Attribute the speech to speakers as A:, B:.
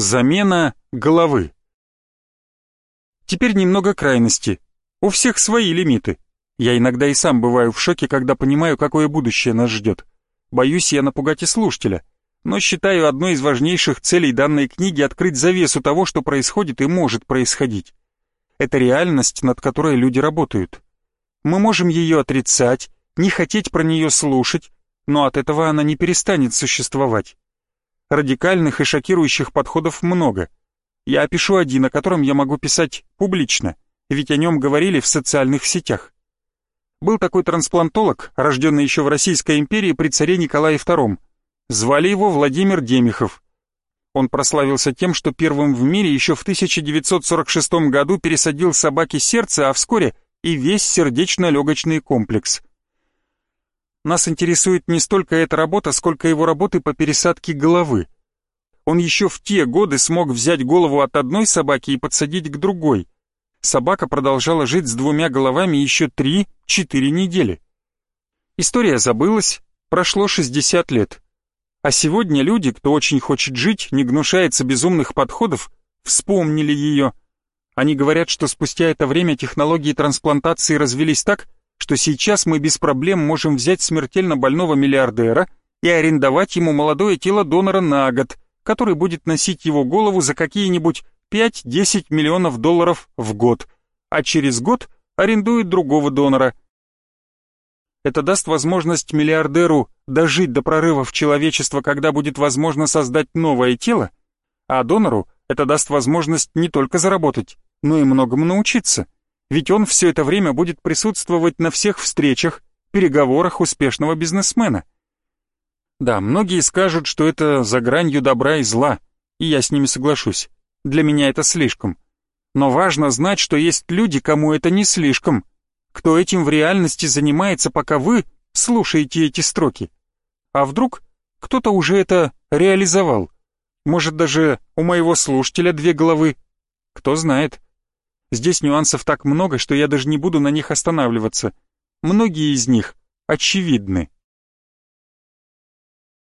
A: Замена головы. Теперь немного крайности. У всех свои лимиты. Я иногда и сам бываю в шоке, когда понимаю, какое будущее нас ждет. Боюсь я напугать и слушателя, но считаю одной из важнейших целей данной книги открыть завесу того, что происходит и может происходить. Это реальность, над которой люди работают. Мы можем ее отрицать, не хотеть про нее слушать, но от этого она не перестанет существовать. Радикальных и шокирующих подходов много. Я опишу один, о котором я могу писать публично, ведь о нем говорили в социальных сетях. Был такой трансплантолог, рожденный еще в Российской империи при царе Николае II. Звали его Владимир Демихов. Он прославился тем, что первым в мире еще в 1946 году пересадил собаке сердце, а вскоре и весь сердечно-легочный комплекс. Нас интересует не столько эта работа, сколько его работы по пересадке головы. Он еще в те годы смог взять голову от одной собаки и подсадить к другой – собака продолжала жить с двумя головами еще 3-4 недели. История забылась, прошло 60 лет. А сегодня люди, кто очень хочет жить, не гнушается безумных подходов, вспомнили ее. Они говорят, что спустя это время технологии трансплантации развились так, что сейчас мы без проблем можем взять смертельно больного миллиардера и арендовать ему молодое тело донора на год, который будет носить его голову за какие-нибудь 5-10 миллионов долларов в год, а через год арендует другого донора. Это даст возможность миллиардеру дожить до прорывов человечества, когда будет возможно создать новое тело, а донору это даст возможность не только заработать, но и многому научиться, ведь он все это время будет присутствовать на всех встречах, переговорах успешного бизнесмена. Да, многие скажут, что это за гранью добра и зла, и я с ними соглашусь. Для меня это слишком. Но важно знать, что есть люди, кому это не слишком, кто этим в реальности занимается, пока вы слушаете эти строки. А вдруг кто-то уже это реализовал? Может, даже у моего слушателя две головы? Кто знает. Здесь нюансов так много, что я даже не буду на них останавливаться. Многие из них очевидны.